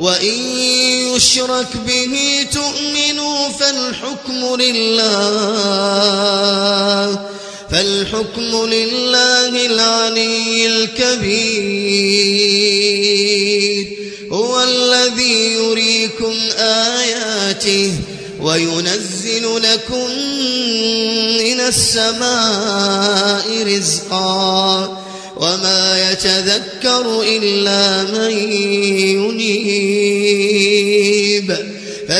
وإن يشرك به تؤمنوا فالحكم لله فالحكم لله العلي الكبير. هو الذي يريكم آياته وينزل لكم من السماء رزقا وما يتذكر إلا من ينيب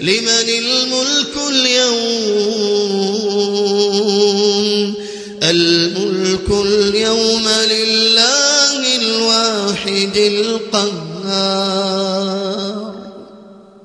لمن الملك اليوم الملك اليوم لله الواحد القهار